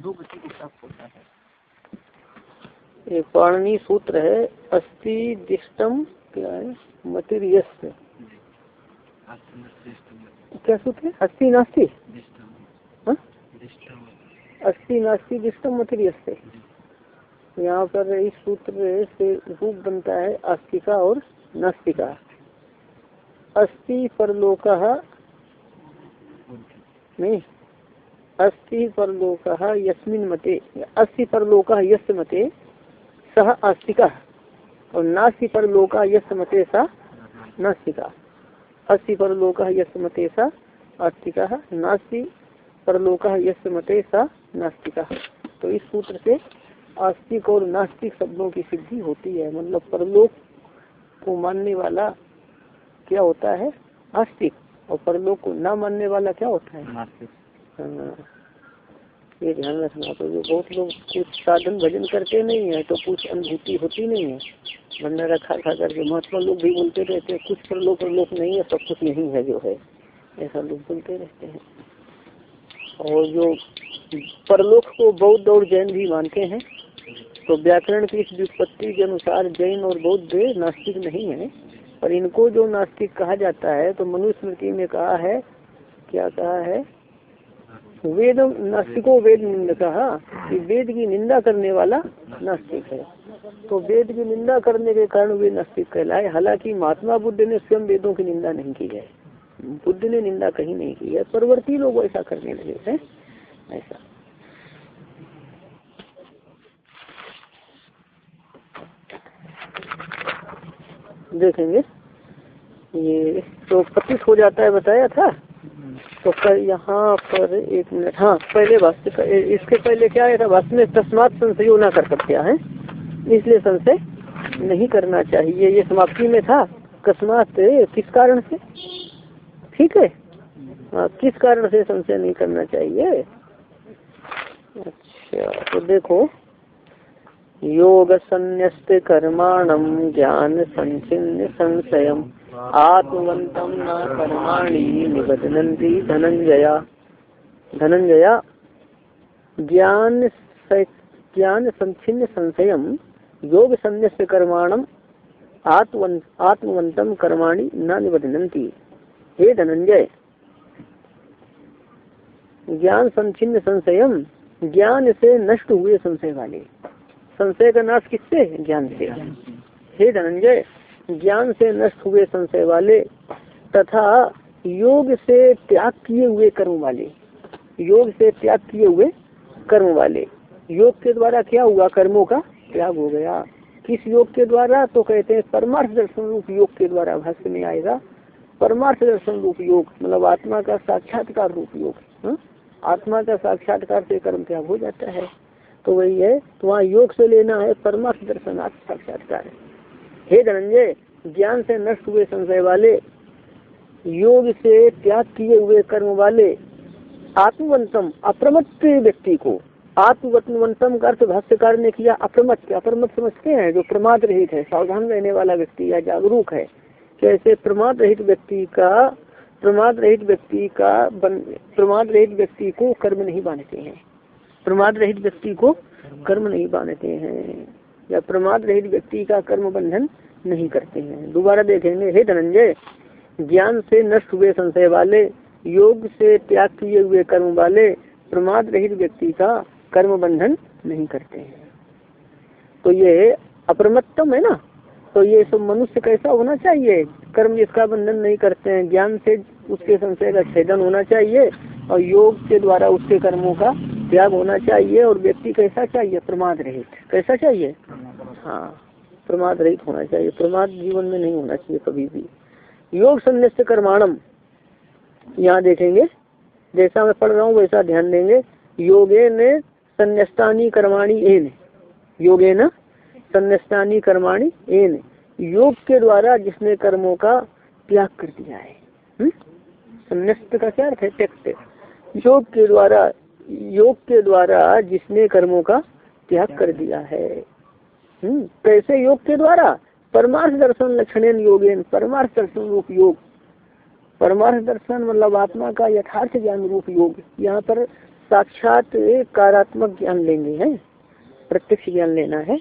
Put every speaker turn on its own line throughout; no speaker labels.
अधोगति को प्राप्त होता है।
एक पाणनी सूत्र है अस्थि दिष्टम क्या है? मटेरियस क्या सूत्र है? अस्थि नास्ति? हाँ? अस्थि नास्ति दिष्टम मटेरियस यहाँ पर इस सूत्र से रूप बनता है आस्तिका और नास्तिका। अस्थि परलोक नहीं। अस्थि परलोक यस्मिन मते अस्थि परलोक यस्य मते सह आस्तिका। और नास्ति परलोक यस्य मते सा नास्तिका। अस्थि परलोक यस्य मते सा आस्तिका, नास्ति परलोक यस्य मते सा नास्तिका। तो इस सूत्र से आस्तिक और नास्तिक शब्दों की सिद्धि होती है। मतलब परलोक को मानने वाला क्या होता है? आस्तिक। और परलोक को न मानने वाला क्या होता हाँ? ये ध्यान रखना तो जो बहुत लोग कुछ साधन भजन करते नहीं है तो कुछ अनुभूति होती नहीं है। भंडारा खा खा करके महात्मा लोग भी बोलते रहते हैं, कुछ प्रलोक प्रलोक नहीं है, सब कुछ नहीं है जो है। ऐसा लोग बोलते रहते हैं। और जो परलोक को बौद्ध और जैन भी मानते हैं तो व्याकरण की इस व्युत्पत्ति के अनुसार जैन और बौद्ध नास्तिक नहीं है। पर इनको जो नास्तिक कहा जाता है तो मनुस्मृति में कहा है, क्या कहा है? वेद नास्तिको वेद निंदा कि वेद की निंदा करने वाला नास्तिक है। तो वेद की निंदा करने के कारण वे नास्तिक कहलाए, हालाँकि महात्मा बुद्ध ने स्वयं वेदों की निंदा नहीं की है। बुद्ध ने निंदा कहीं नहीं की है, परवर्ती लोग ऐसा करने लगे हैं, ऐसा। देखेंगे। ये तो प्रतीत हो जाता है, बताया था? तो कर यहाँ पर एक मिनट हाँ पहले वास्तव इसके पहले क्या आया था वास्तव में तस्मात संशय ना कर सकते, हैं? इसलिए संशय नहीं करना चाहिए, ये समाप्ति में था। अकस्मात किस कारण से? ठीक है। हाँ किस कारण से संशय नहीं करना चाहिए? अच्छा तो देखो। योग संन्यस्त कर्माणम ज्ञान संचिन्न संशय आत्मवंतम न कर्माणी निबदनती धनंजया धनंजया ज्ञान ज्ञान संचिन्न संशय योग संन्यस्त कर्माणम आत्मवंत आत्मवंतम कर्माणी न निबदनती हे धनंजय ज्ञान संचिन्न संशयम ज्ञान से नष्ट हुए संशय वाले संशय का नाश किससे? ज्ञान से। हे धनंजय ज्ञान से नष्ट हुए संशय वाले तथा योग से त्याग किए हुए कर्म वाले, योग से त्याग किए हुए कर्म वाले। योग के द्वारा क्या हुआ? कर्मों का त्याग हो गया। किस योग के द्वारा? तो कहते हैं परमार्थ दर्शन रूप योग के द्वारा भाष्य में आएगा। परमार्थ दर्शन रूप योग मतलब आत्मा का साक्षात्कार रूप योग? आत्मा का साक्षात्कार से कर्म त्याग हो जाता है। तो वही है तो वहाँ योग से लेना है परमार्थ दर्शन साक्षात्कार। हे धनंजय, ज्ञान से नष्ट हुए संशय वाले, योग से त्याग किए हुए कर्म वाले, आत्मवंतम, अप्रमत्त व्यक्ति को। आत्मवंतम का अर्थ भाष्यकार ने किया अप्रमत अप्रमत समझते हैं, जो प्रमाद रहित है, सावधान रहने वाला व्यक्ति या जागरूक है कैसे प्रमाद रहित व्यक्ति का, प्रमाद रहित व्यक्ति का प्रमाद रहित व्यक्ति को कर्म नहीं बांधते हैं। प्रमाद रहित व्यक्ति को कर्म नहीं बांधते हैं। या प्रमाद रहित व्यक्ति का कर्म बंधन नहीं करते हैं। दोबारा देखेंगे, हे धनंजय, ज्ञान से नष्ट हुए संशय वाले, योग से त्याग किए हुए कर्म वाले, प्रमाद रहित व्यक्ति का कर्म बंधन नहीं करते हैं। तो ये अप्रमत्तम है ना? तो ये सब मनुष्य कैसा होना चाहिए? कर्म जिसका बंधन नहीं करते हैं, ज्ञान से उसके संशय का छेदन होना चाहिए और योग के द्वारा उसके कर्मों का त्याग होना चाहिए और व्यक्ति कैसा चाहिए? प्रमाद रहित। कैसा चाहिए? हाँ प्रमाद रहित होना चाहिए। प्रमाद जीवन में नहीं होना चाहिए कभी भी। योग संन्यास कर्माणम, यहाँ देखेंगे। जैसा मैं पढ़ रहा हूँ, वैसा ध्यान देंगे। योगे ने संन्यास्तानी कर्माणी एन। योगे न संन्यास्तानी कर्माणी एन। योग के द्वारा जिसने कर्मों का त्याग कर दिया है। संन्यास्त का क्या अर्थ है? त्यक्त। योग के द्वारा, योग के द्वारा जिसने कर्मों का त्याग कर दिया है। हम्म कैसे योग के द्वारा? परमार्थ दर्शन लक्षण योगेन, परमार्थ दर्शन रूप योग। परमार्थ दर्शन मतलब आत्मा का यथार्थ ज्ञान रूप योग। यहाँ पर साक्षात कारात्मक ज्ञान लेंगे हैं। प्रत्यक्ष ज्ञान लेना है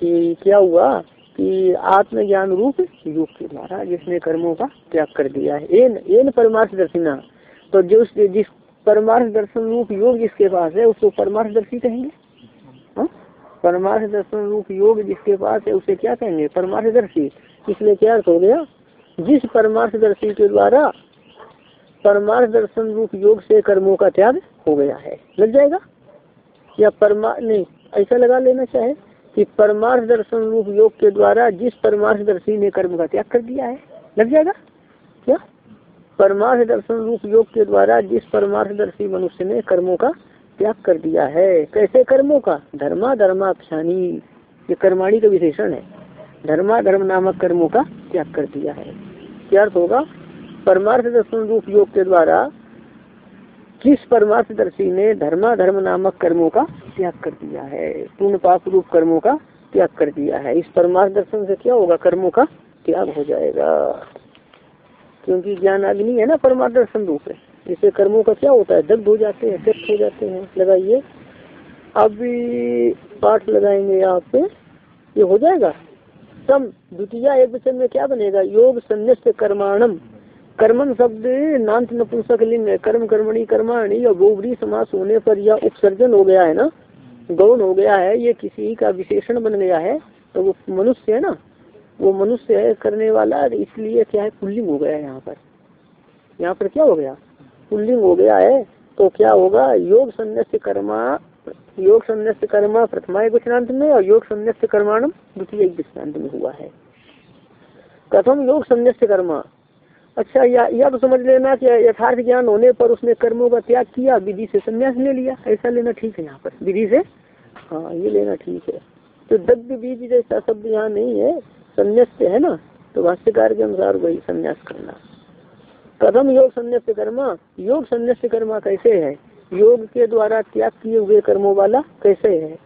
कि क्या हुआ कि आत्मज्ञान रूप योग के द्वारा जिसने कर्मों का त्याग कर दिया है। एन एन परमार्थ दर्शिना। तो जो जिस परमार्थ दर्शन रूप योग जिसके पास है, उसको परमार्थ दर्शी कहेंगे? हाँ? परमार्थ दर्शन रूप योग जिसके पास है, उसे क्या कहेंगे? परमार्थ दर्शी इसलिए क्या अर्थ हो गया? जिस परमार्थ दर्शी के द्वारा परमार्थ दर्शन रूप योग से कर्मों का त्याग हो गया है, लग जाएगा? या परमा, नहीं, ऐसा लगा लेना चाहे कि परमार्थ दर्शन रूप योग के द्वारा जिस परमार्थ दर्शी ने कर्म का त्याग कर दिया है, लग जाएगा? क्या? परमार्थ दर्शन रूप योग के द्वारा जिस परमार्थ दर्शी मनुष्य ने कर्मों का त्याग कर दिया है। कैसे कर्मों का? धर्मा धर्माख्यानी ये कर्माणी का विशेषण है। धर्मा धर्म नामक कर्मों का त्याग कर दिया है। क्या अर्थ होगा? परमार्थ दर्शन रूप योग के द्वारा किस परमार्थ दर्शी ने धर्मा धर्म नामक कर्मों का त्याग कर दिया है? पूर्ण पाप रूप कर्मों का त्याग कर दिया है। इस परमार्थ दर्शन से क्या होगा? कर्मों का त्याग हो जाएगा। क्योंकि ज्ञान अग्नि है ना परमार्थ दर्शन रूप है। इससे कर्मों का क्या होता है? दग्ध हो जाते हैं त्यक्त हो जाते हैं। लगाइए। अभी पाठ लगाएँगे यहाँ पे। ये हो जाएगा? सम, द्वितीय एक वचन में क्या बनेगा? योग संन्यास कर्माणम। कर्मन शब्द नान्त नपुंसक लिंग। है कर्म कर्मणी कर्माणी और गोबरी समास होने पर यह उपसर्जन हो गया है ना? गौण हो गया है। ये किसी का विशेषण बन गया है। तो वो मनुष्य है ना? वो मनुष्य है करने वाला। इसलिए क्या है? पुल्लिंग हो गया है यहाँ पर। यहाँ पर क्या हो गया? पुल्लिंग हो गया है तो क्या होगा? योग संन्यास कर्मा, योग संन्यास कर्मा प्रथमा विश्रांत में और योग संन्यास कर्माणम द्वितीय विश्रांत में हुआ है। कथम योग संन्यास कर्मा। अच्छा या यह तो समझ लेना कि यथार्थ ज्ञान होने पर उसने कर्मों का त्याग किया, विधि से संन्यास ले लिया। ऐसा लेना ठीक है यहाँ पर। विधि से? हाँ ये लेना ठीक है। तो दग्ध बीज जैसा शब्द यहाँ नहीं है। संन्यास है ना? तो भाष्यकार के अनुसार वही संन्यास करना। कदम योग संन्यास कर्मा योग संन्यास कर्मा कैसे है? योग के द्वारा त्याग किए हुए कर्मों वाला कैसे है?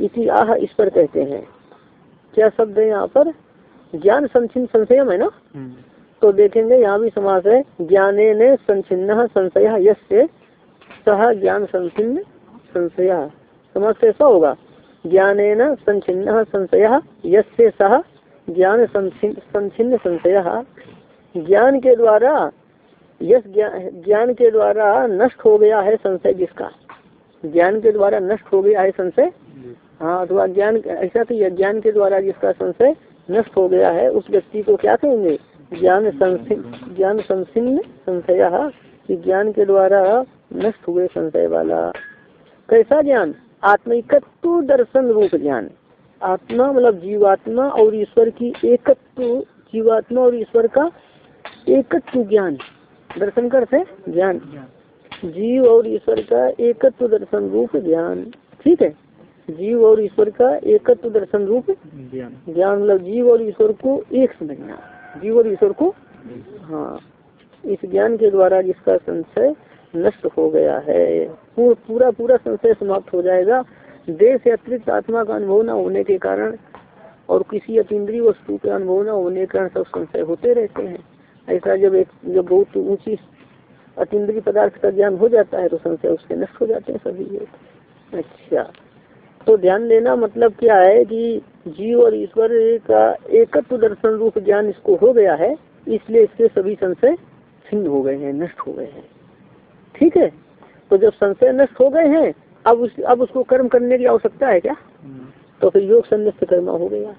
इसी आह इस पर कहते हैं। क्या शब्द है यहाँ पर? ज्ञान संचिन संशयम है ना? तो देखेंगे यहाँ भी समास है। ज्ञाने ने संचिन्न संशय यश सह ज्ञान संचिन्न संशय। समाज कैसा होगा। ज्ञाने न संचिन्न संशय यश सह ज्ञान संचिन्न संशय। ज्ञान के द्वारा यश ज्ञान के द्वारा नष्ट हो गया है संशय जिसका? ज्ञान के द्वारा नष्ट हो गया है संशय? हाँ अथवा ज्ञान, ऐसा तो ज्ञान के द्वारा जिसका संशय नष्ट हो गया है, उस व्यक्ति को क्या कहेंगे? ज्ञान ज्ञान संसिन्न संशय कि ज्ञान के द्वारा नष्ट हुए संशय वाला। कैसा ज्ञान? आत्मिकत्व दर्शन रूप ज्ञान। आत्मा मतलब जीवात्मा और ईश्वर की एकत्व, जीवात्मा और ईश्वर का एकत्व ज्ञान। दर्शन करते ज्ञान। जीव और ईश्वर का एकत्व दर्शन रूप ज्ञान। ठीक है? जीव और ईश्वर का एकत्व दर्शन रूप ज्ञान। मतलब जीव और ईश्वर को एक समझना। जीव और ईश्वर को हाँ। इस ज्ञान के द्वारा जिसका संशय नष्ट हो गया है पूरा पूरा संशय समाप्त हो जाएगा। देह से अतिरिक्त आत्मा का अनुभव न होने के कारण और किसी अतीन्द्रीय वस्तु के अनुभव न होने के कारण सब संशय होते रहते हैं। ऐसा जब एक जब बहुत ऊँची अतीन्द्रीय पदार्थ का ज्ञान हो जाता है तो संशय उसके नष्ट हो जाते हैं सभी अच्छा। तो ध्यान देना मतलब क्या है कि जीव और ईश्वर का एकत्व दर्शन रूप ज्ञान इसको हो गया है इसलिए इसके सभी संशय छिन्न हो गए हैं नष्ट हो गए हैं। ठीक है? तो जब संशय नष्ट हो गए हैं अब उस अब उसको कर्म करने की आवश्यकता है क्या? तो फिर योग संन्यास कर्मा हो गया।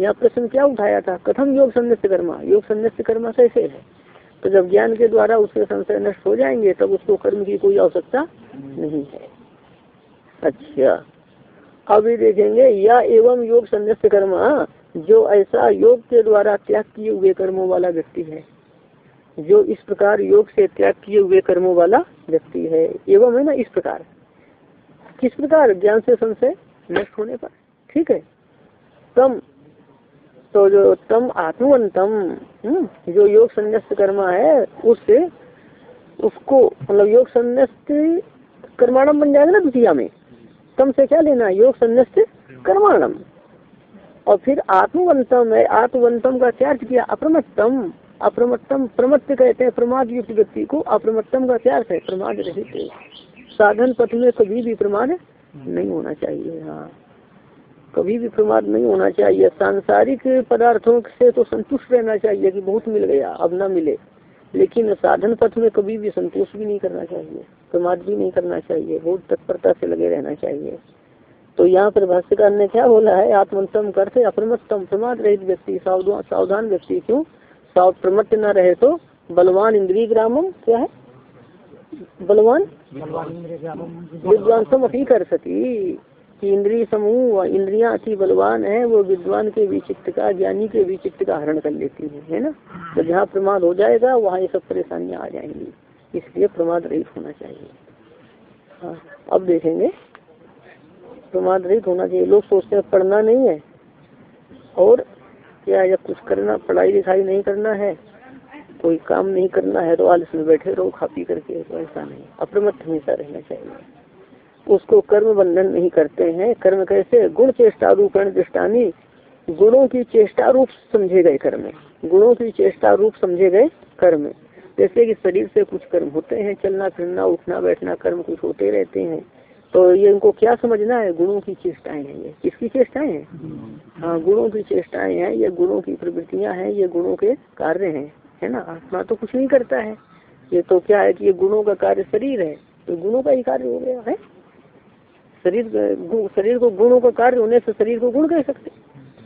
यहाँ प्रश्न क्या उठाया था? कथम योग संन्यास कर्मा। योग संन्यास कर्मा कैसे है? तो जब ज्ञान के द्वारा उसके संशय नष्ट हो जाएँगे, तब उसको कर्म की कोई आवश्यकता नहीं है। अच्छा। अभी देखेंगे, या एवं योग संन्यास कर्मा, जो ऐसा योग के द्वारा त्याग किए हुए कर्मों वाला व्यक्ति है, जो इस प्रकार योग से त्याग किए हुए कर्मों वाला व्यक्ति है। एवं है ना, इस प्रकार। किस प्रकार? ज्ञान से संशय नष्ट होने पर। ठीक है? तम तो जो तम आत्मवंतम हम्म, जो योग संन्यास्त कर्मा है उससे उसको मतलब योग संन्यास्त कर्माणम बन जाएगा ना द्वितीय में। तम से क्या लेना योग संन्यास्त कर्माणम। और फिर आत्मवंतम है आत्मवंतम का क्या अर्थ किया? अप्रमत्तम। अप्रमत्तम प्रमत्त कहते हैं प्रमाद युक्त व्यक्ति को अप्रमत्तम का क्या अर्थ है? प्रमाद रहित। साधन पथ में कभी भी प्रमाद नहीं होना चाहिए। हाँ। कभी भी प्रमाद नहीं होना चाहिए। सांसारिक पदार्थों से तो संतुष्ट रहना चाहिए कि बहुत मिल गया अब ना मिले। लेकिन साधन पथ में कभी भी संतोष भी नहीं करना चाहिए प्रमाद भी नहीं करना चाहिए बहुत तत्परता से लगे रहना चाहिए। तो यहाँ पर भाष्यकार ने क्या बोला है? आत्मसम करते अप्रमत्तम प्रमाद रहित व्यक्ति सावधान व्यक्ति क्यों? प्रमत्त न रहे तो बलवान इंद्रिय ग्रामम क्या है? बलवान? विद्वान सम अपनी कर सकी कि इंद्रिय समूह इंद्रिया अति बलवान है वो विद्वान के विचित्र का ज्ञानी के विचित्र का हरण कर लेती है है ना? तो जहाँ प्रमाद हो जाएगा वहाँ ये सब परेशानियाँ आ जाएँगी। इसलिए प्रमाद रहित होना चाहिए। हाँ अब देखेंगे। प्रमाद रहित होना चाहिए। लोग सोचते हैं पढ़ना नहीं है। और क्या जब कुछ करना पढ़ाई लिखाई नहीं करना है कोई काम नहीं करना है तो आलस में बैठे रहो खा पी करके तो ऐसा नहीं। अप्रमत्त हमेशा रहना चाहिए। उसको कर्म बंधन नहीं करते हैं। कर्म कैसे? गुण चेष्टा रूपण दृष्टानी। गुणों की चेष्टा रूप समझे गए कर्म। गुणों की चेष्टा रूप समझे गए कर्म। जैसे कि शरीर से कुछ कर्म होते हैं, चलना, फिरना, उठना, बैठना, कर्म कुछ होते रहते हैं। तो ये इनको क्या समझना है? गुणों की चेष्टाएँ हैं ये। किसकी चेष्टाएँ हैं? हाँ गुणों की चेष्टाएँ हैं। ये गुणों की प्रवृत्तियाँ हैं, ये गुणों के कार्य हैं। है ना? आत्मा तो कुछ नहीं करता है। ये तो क्या है कि ये गुणों का कार्य शरीर है। तो गुणों का ही कार्य हो गया, है? शरीर शरीर को गुणों का कार्य होने से शरीर को गुण कह सकते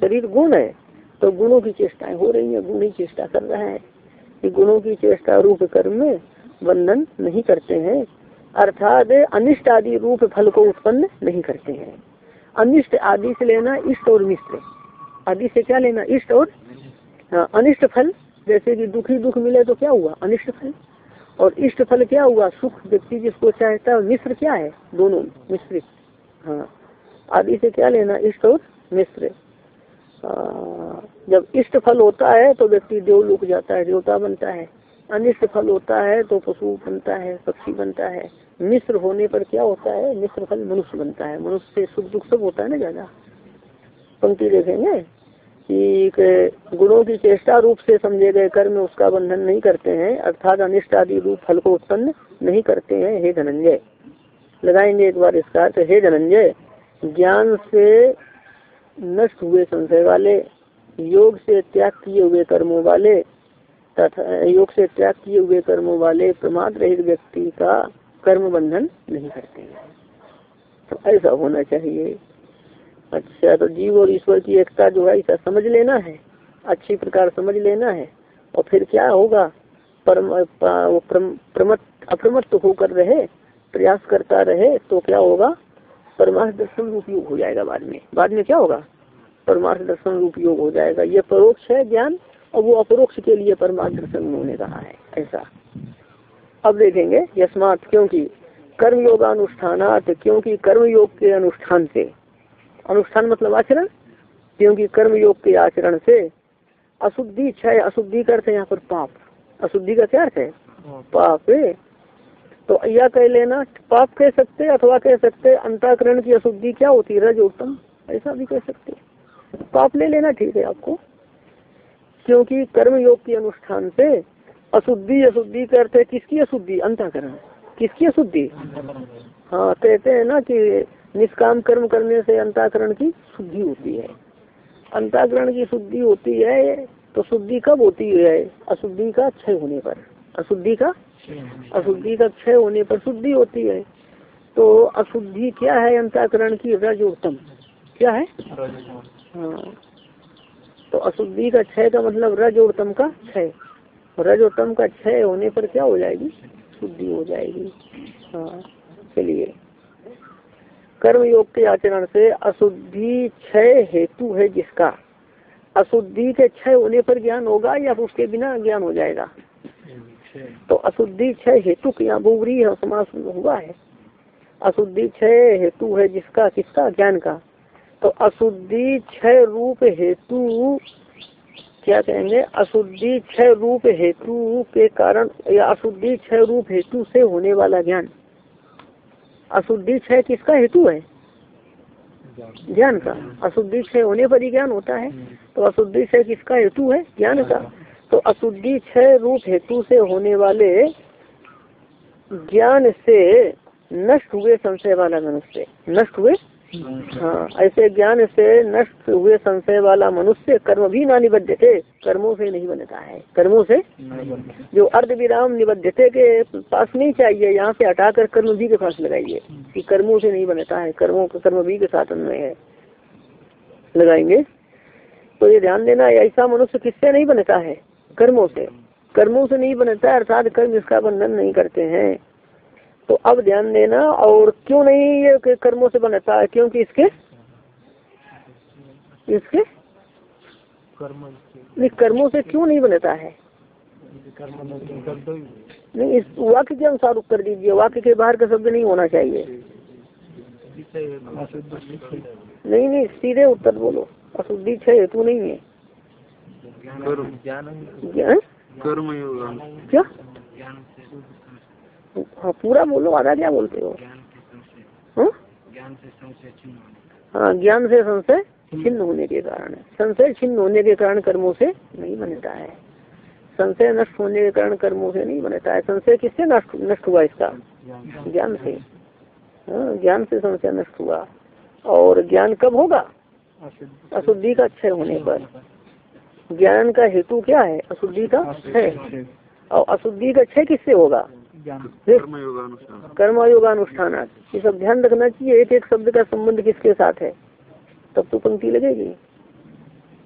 शरीर गुण है तो गुणों की चेष्टाएँ हो रही है गुण ही चेष्टा कर रहा है। कि गुणों की चेष्टा रूप कर्म में बंधन नहीं करते हैं अर्थात अनिष्ट आदि रूप फल को उत्पन्न नहीं करते हैं। अनिष्ट आदि से लेना इष्ट और मिश्र। आदि से क्या लेना? इष्ट और हाँ, अनिष्ट फल। जैसे कि दुखी दुख मिले तो क्या हुआ? अनिष्ट फल। और इष्ट फल क्या हुआ? सुख व्यक्ति जिसको चाहता है मिश्र क्या है? दोनों मिश्रित। हाँ। आदि से क्या लेना? इष्ट और मिश्र। जब इष्ट फल होता है तो व्यक्ति देवलोक जाता है, देवता बनता है। अनिष्ट फल होता है तो पशु बनता है, पक्षी बनता है। मिश्र होने पर क्या होता है? मिश्र फल मनुष्य बनता है। मनुष्य से सुख दुख सब होता है ना ज़्यादा। पंक्ति देखेंगे कि गुणों की चेष्टा रूप से समझे गए कर्म उसका बंधन नहीं करते हैं, अर्थात अनिष्ट आदि रूप फल को उत्पन्न नहीं करते हैं, हे धनंजय। लगाएँगे एक बार इसका। तो हे धनंजय, ज्ञान से नष्ट हुए संशय वाले, योग से त्याग किए हुए कर्मों वाले तथा, योग से त्याग किए हुए कर्मों वाले प्रमाद रहित व्यक्ति का कर्म बंधन नहीं करते हैं। तो ऐसा होना चाहिए। अच्छा तो जीव और ईश्वर की एकता जो है ऐसा समझ लेना है। अच्छी प्रकार समझ लेना है। और फिर क्या होगा? परम प्रमत अप्रमत्त होकर रहे। प्रयास करता रहे तो क्या होगा? परमार्थ दर्शन रूप योग हो जाएगा बाद में। बाद में क्या होगा? परमार्थ दर्शन रूप योग हो जाएगा। ये परोक्ष है ज्ञान और वो अपरोक्ष के लिए परमार्थ दर्शन उन्होंने कहा है। ऐसा। अब देखेंगे यशमात क्योंकि कर्म योगानुष्ठानात क्योंकि कर्म योग के अनुष्ठान से। अनुष्ठान मतलब आचरण? क्योंकि कर्म योग के आचरण से अशुद्धि क्षय अशुद्धि का अर्थ है यहाँ पर पाप। अशुद्धि का क्या अर्थ है? पाप। तो यह कह लेना, पाप कह सकते, अथवा कह सकते, अंताकरण की अशुद्धि क्या होती है, रज उत्तम? ऐसा भी कह सकते पाप ले लेना ठीक है आपको। क्योंकि कर्म योग के अनुष्ठान से अशुद्धि अशुद्धि का अर्थ है। किसकी अशुद्धि? अंताकरण। किसकी अशुद्धि? हाँ कहते हैं ना कि निष्काम कर्म करने से अंताकरण की शुद्धि होती है। अंताकरण की शुद्धि होती है तो शुद्धि कब होती है? अशुद्धि का क्षय होने पर। अशुद्धि का अशुद्धि का क्षय होने पर शुद्धि होती है। तो अशुद्धि क्या है? अंताकरण की रज उत्तम क्या है? हाँ। तो अशुद्धि का क्षय का मतलब रज उत्तम का क्षय। रज उत्तम का क्षय होने पर क्या हो जाएगी? शुद्धि हो जाएगी। हाँ चलिए। कर्म योग के आचरण से अशुद्धि क्षय हेतु है जिसका। अशुद्धि के क्षय होने पर ज्ञान होगा या उसके बिना ज्ञान हो जाएगा? तो अशुद्धि क्षय हेतु क्या बुबरी समास हुआ है। अशुद्धि क्षय हेतु है जिसका, किसका? ज्ञान का। तो अशुद्धि क्षय रूप हेतु, क्या कहेंगे? अशुद्धि क्षय रूप हेतु के कारण, या अशुद्धि क्षय रूप हेतु से होने वाला ज्ञान। अशुद्धि क्षय किसका हेतु है? ज्ञान का। अशुद्धि क्षय होने पर ही ज्ञान होता है। तो अशुद्धि क्षय किसका हेतु है? ज्ञान का। तो अशुद्धि क्षय रूप हेतु से होने वाले ज्ञान से नष्ट हुए संशय वाला मनुष्य। नष्ट हुए? हाँ ऐसे ज्ञान से नष्ट हुए संशय वाला मनुष्य कर्म भी ना निबद्ध थे कर्मों से नहीं बनता है। कर्मों से? जो अर्ध विराम निबद्धते के पास नहीं चाहिए यहाँ से हटाकर कर्म भी के पास लगाइए कि कर्मों से नहीं बनता है कर्मों का कर्म भी के साथ अन्वय है। लगाएँगे? तो ये ध्यान देना ऐसा मनुष्य किससे नहीं बनता है? कर्मों से। कर्मों से नहीं बनता अर्थात कर्म इसका बंधन नहीं करते हैं। तो अब ध्यान देना और क्यों नहीं ये कर्मों से बनता है? क्योंकि इसके इसके नहीं कर्मों से क्यों नहीं बनता है? नहीं इस वाक्य के अनुसार उत्तर दीजिए। वाक्य के बाहर का शब्द नहीं होना चाहिए। नहीं नहीं सीधे उत्तर बोलो। अशुद्धि छह हेतु नहीं है।
कर्म
क्या? हाँ पूरा बोलो आधा क्या बोलते हो? हाँ? हाँ ज्ञान से संशय छिन्न होने के कारण। संशय छिन्न होने के कारण कर्मों से नहीं बनता है। संशय नष्ट होने के कारण कर्मों से नहीं बनता है। संशय किससे नष्ट नष्ट हुआ इसका? ज्ञान से। हाँ ज्ञान से संशय नष्ट हुआ। और ज्ञान कब होगा? अशुद्धि का क्षय होने पर। ज्ञान का हेतु क्या है? अशुद्धि का क्षय और अशुद्धि का क्षय किससे होगा? कर्म योगानुष्ठान ये सब ध्यान रखना चाहिए एक एक शब्द का संबंध किसके साथ है? तब तो पंक्ति लगेगी।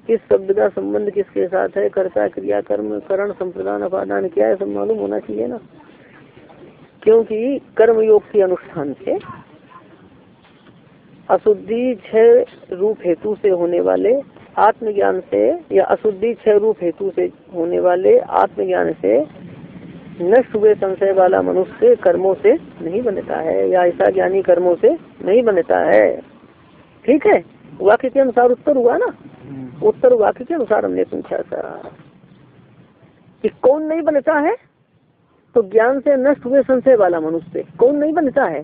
किस शब्द का संबंध किसके साथ है? कर्ता क्रिया कर्म करण संप्रदान अपादान क्या है सब मालूम होना चाहिए ना? क्योंकि कर्म योग के अनुष्ठान से अशुद्धि छह रूप हेतु से होने वाले आत्मज्ञान से या अशुद्धि छह रूप हेतु से होने वाले आत्मज्ञान से नष्ट हुए संशय वाला मनुष्य कर्मों से नहीं बनता है या ऐसा ज्ञानी कर्मों से नहीं बनता है ठीक है वाक्य के अनुसार उत्तर हुआ ना उत्तर वाक्य के अनुसार हमने पूछा था कि कौन नहीं बनता है तो ज्ञान से नष्ट हुए संशय वाला मनुष्य कौन नहीं बनता है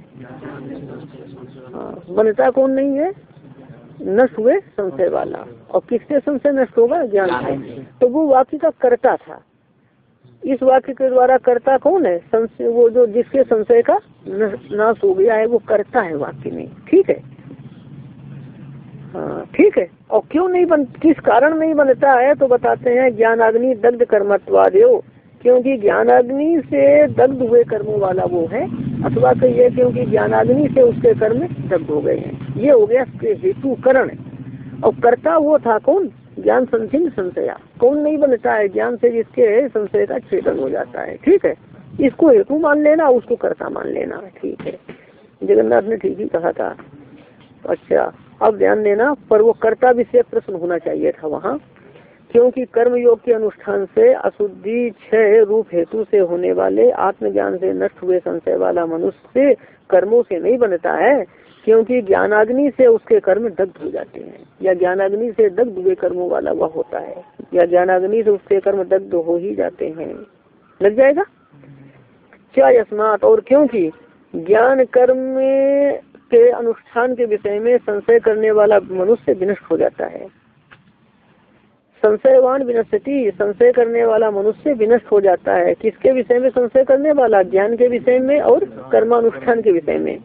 हाँ बनता कौन नहीं है नष्ट हुए संशय वाला। और किससे संशय नष्ट होगा? ज्ञान से तो वो वाक्य का कर्ता था। इस वाक्य के द्वारा कर्ता कौन है? संशय वो जो जिसके संशय का नाश हो गया है वो कर्ता है वाक्य में। ठीक है? हाँ ठीक है। और क्यों नहीं बन किस कारण नहीं बनता है तो बताते हैं ज्ञान अग्नि दग्ध कर्मत्वादेव। क्योंकि ज्ञान अग्नि से दग्ध हुए कर्मों वाला वो है। अथवा कहिए क्योंकि ज्ञानाग्नि से उसके कर्म दग्ध हो गए हैं। ये हो गया हेतु करण और कर्ता वो था कौन? ज्ञान संचिन संशया। कौन नहीं बनता है? ज्ञान से जिसके संशय का छेदन हो जाता है। ठीक है? इसको हेतु मान लेना, उसको कर्ता मान लेना। ठीक है। जगन्नाथ ने ठीक ही कहा था। अच्छा अब ध्यान देना, पर वो कर्ता विषय प्रश्न होना चाहिए था वहाँ। क्योंकि कर्म योग के अनुष्ठान से अशुद्धि छह रूप हेतु से होने वाले आत्मज्ञान से नष्ट हुए संशय वाला मनुष्य कर्मों से नहीं बनता है, क्योंकि ज्ञानाग्नि से उसके कर्म दग्ध हो जाते हैं। या ज्ञानाग्नि से दग्ध हुए कर्मों वाला वह होता है। या ज्ञानाग्नि से उसके कर्म दग्ध हो ही जाते हैं। लग जाएगा? क्या यस्मात? और क्योंकि ज्ञान कर्म के अनुष्ठान के विषय में संशय करने वाला मनुष्य विनष्ट हो जाता है। संशयवान विनष्टि संशय करने वाला मनुष्य विनष्ट हो जाता है। किसके विषय में संशय करने वाला? ज्ञान के विषय में और कर्मानुष्ठान के विषय में।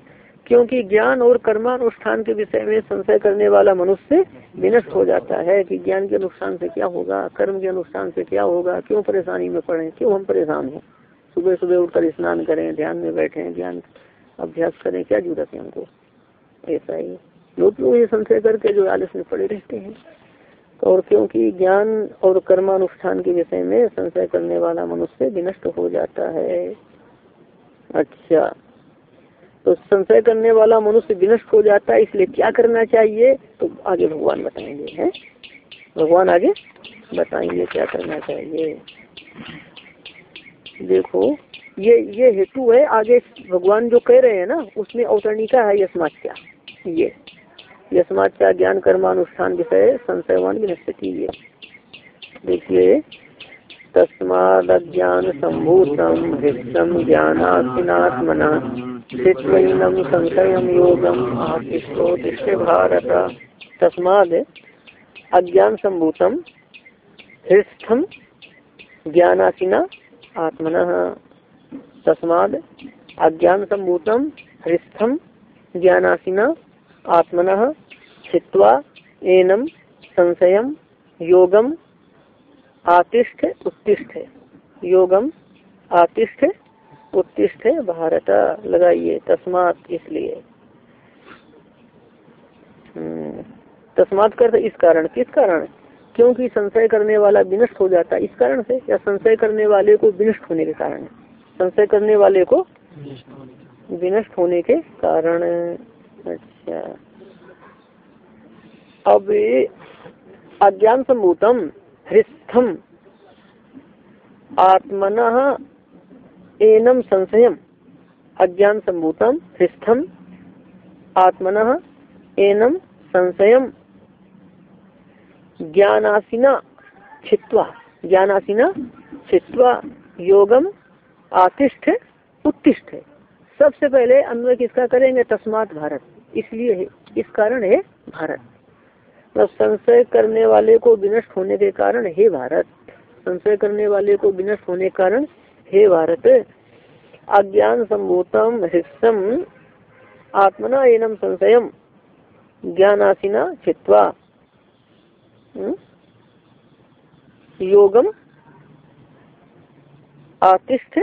क्योंकि ज्ञान और कर्मानुष्ठान के विषय में संशय करने वाला मनुष्य विनष्ट हो जाता है कि ज्ञान के अनुष्ठान से क्या होगा, कर्म के अनुष्ठान से क्या होगा, क्यों परेशानी में पड़े, क्यों हम परेशान हो? सुबह सुबह उठकर स्नान करें, ध्यान में बैठे, ज्ञान अभ्यास करें, क्या ज़रूरत है हमको? ऐसा ही। लोग ये संशय करके जो आलस में पड़े रहते हैं? और क्योंकि ज्ञान और कर्मानुष्ठान के विषय में संशय करने वाला मनुष्य विनष्ट हो जाता है। अच्छा। तो संशय करने वाला मनुष्य विनष्ट हो जाता है, इसलिए क्या करना चाहिए? तो आगे भगवान बताएँगे, हैं? भगवान आगे बताएँगे क्या करना चाहिए। देखो, ये ये हेतु है, आगे भगवान जो कह रहे हैं ना, उसमें अवतरणिका है यशमाच्या ये। यशमाच्या ज्ञान कर्मानुष्ठान विषय संशयवान विनस्पति ये देखिए तस्माद्ञान संभूतम हृदम ज्ञानात्मना चित्वनम संशयम योगम आतिष्ठोतिष्ठ भारत तस्माद अज्ञान संभूतम हृस्थम ज्ञानासिना आत्मन। तस्माद अज्ञान संभूतम हृस्थम ज्ञानासिना आत्मन छिवा एनम संशयम योगम आतिष्ठ उत्तिष्ठ। योगम आतिष्ठ उत्तिष्ठ भारत। लगाइए तस्मात इसलिए। हम्म, तस्मात कर इस कारण। किस कारण? क्योंकि संशय करने वाला विनष्ट हो जाता है। इस कारण से या संशय करने वाले को विनष्ट होने के कारण। संशय करने वाले को विनष्ट होने के कारण। अच्छा। अब अज्ञान सम्भूतम हृस्थम आत्मन एनम संशयम। अज्ञान सम्भूतम हृस्थम आत्मन एनम संशयम। ज्ञानासिना छित्वा ज्ञानासिना छित्वा योगम आतिष्ठ, उत्तिष्ठ। सबसे पहले अन्वय किसका करेंगे? तस्मात भारत। इसलिए इस कारण है भारत। मतलब संशय करने वाले को विनष्ट होने के कारण हे भारत। संशय करने वाले को विनष्ट होने के कारण हे भारत। अज्ञान संभूतम हिस्सम आत्मना एनम संशयम ज्ञानासिना चित्वा। हम्म? योगम आतिष्ठ,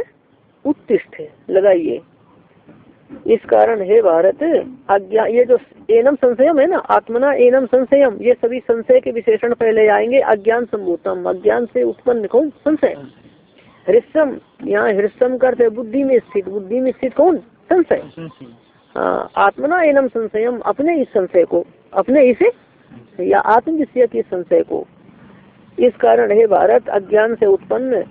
उत्तिष्ठ। लगाइए। इस कारण है भारत अज्ञा ये जो एनम संशयम है ना आत्मना एनम संशयम ये सभी संशय के विशेषण पहले आएँगे अज्ञान सम्भूतम अज्ञान से उत्पन्न कौन? संशय। हृषम यहाँ हृषम करते बुद्धि में स्थित बुद्धि में स्थित कौन? संशय। हाँ, आत्मना एनम संशयम अपने इस संशय को अपने इसे या आत्म विषय के संशय को। इस कारण है भारत अज्ञान से उत्पन्न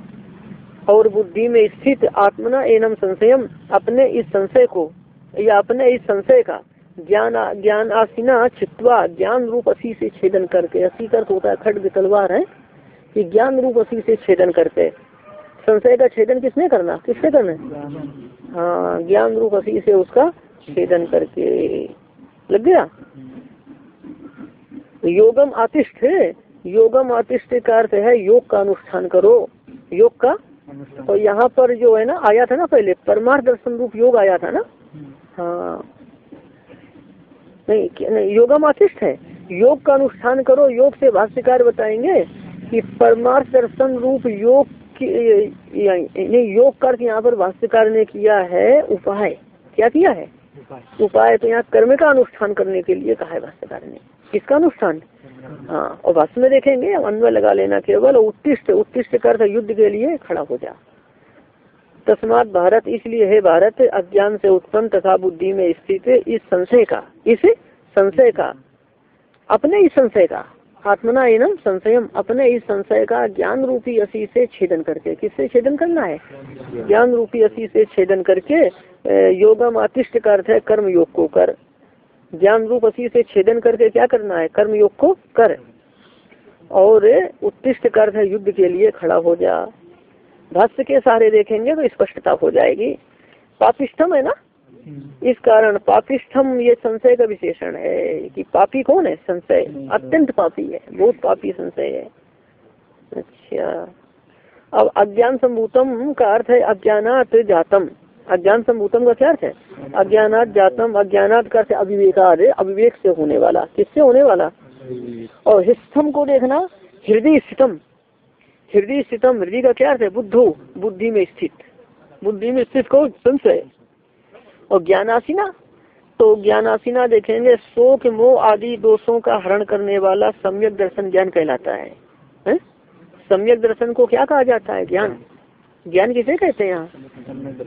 और बुद्धि में स्थित आत्मना एनम संशयम, अपने इस संशय को, या अपने इस संशय का ज्ञान ज्ञान आसीना छित्वा, ज्ञान रूप असी से छेदन करके, असी कर होता है खड्ग, तलवार है, कि ज्ञान रूप असी से छेदन करते। संशय का छेदन किसने करना? किसने करना है? हाँ ज्ञान रूप असी से उसका छेदन करके। लग गया? योगम आतिष्ठ योगम आतिष्ठ का अर्थ है, योग का अनुष्ठान करो। योग का तो यहाँ पर जो है ना आया था ना पहले परमार्थ दर्शन रूप योग आया था ना? हाँ। नहीं नहीं योगम आतिष्ठ है। योग का अनुष्ठान करो योग से भाष्यकार बताएँगे कि परमार्थ दर्शन रूप योग की योग कर यहाँ पर भाष्यकार ने किया है उपाय। क्या किया है? उपाय तो यहाँ कर्म का अनुष्ठान करने के लिए कहा है भाष्यकार ने। किसका अनुष्ठान हाँ और भाष्य में देखेंगे अन्वय लगा लेना केवल उत्तिष्ट उत्तिष्ट कर युद्ध के लिए खड़ा हो जा। तस्मात भारत इसलिए है, भारत अज्ञान से उत्पन्न तथा बुद्धि में स्थित इस संशय का, इस संशय का, अपने इस संशय का, आत्मना एनम संशयम, अपने इस संशय का ज्ञान रूपी असी से छेदन करके, किससे छेदन करना है? ज्ञान रूपी असी से छेदन करके योगम अतिष्ट का अर्थ है कर्म योग को कर। ज्ञान रूप असी से छेदन करके क्या करना है? कर्म योग को कर। और उत्तिष्ट का अर्थ युद्ध के लिए खड़ा हो जा। भाष्य के सहारे देखेंगे तो स्पष्टता हो जाएगी। पापिष्ठम है ना। इस कारण पापिष्ठम ये संशय का विशेषण है कि पापी कौन है? संशय। अत्यंत पापी है। बहुत पापी संशय है। अच्छा। अब अज्ञान सम्भूतम का अर्थ है अज्ञानात जातम। अज्ञान सम्भूतम का क्या अर्थ है? अज्ञानात जातम अज्ञानात का अर्थ अविवेकाद अविवेक से होने वाला। किससे होने वाला? और हिस्थम को देखना हृदय स्थितम। हृदय स्थितम हृदय का क्या अर्थ है? बुद्धो बुद्धि में स्थित। बुद्धि में स्थित को संशय। और ज्ञानासीना? तो ज्ञानासीना देखेंगे शोक मोह आदि दोषों का हरण करने वाला सम्यक दर्शन ज्ञान कहलाता है, है? सम्यक दर्शन को क्या कहा जाता है? ज्ञान। ज्ञान किसे कहते हैं? यहाँ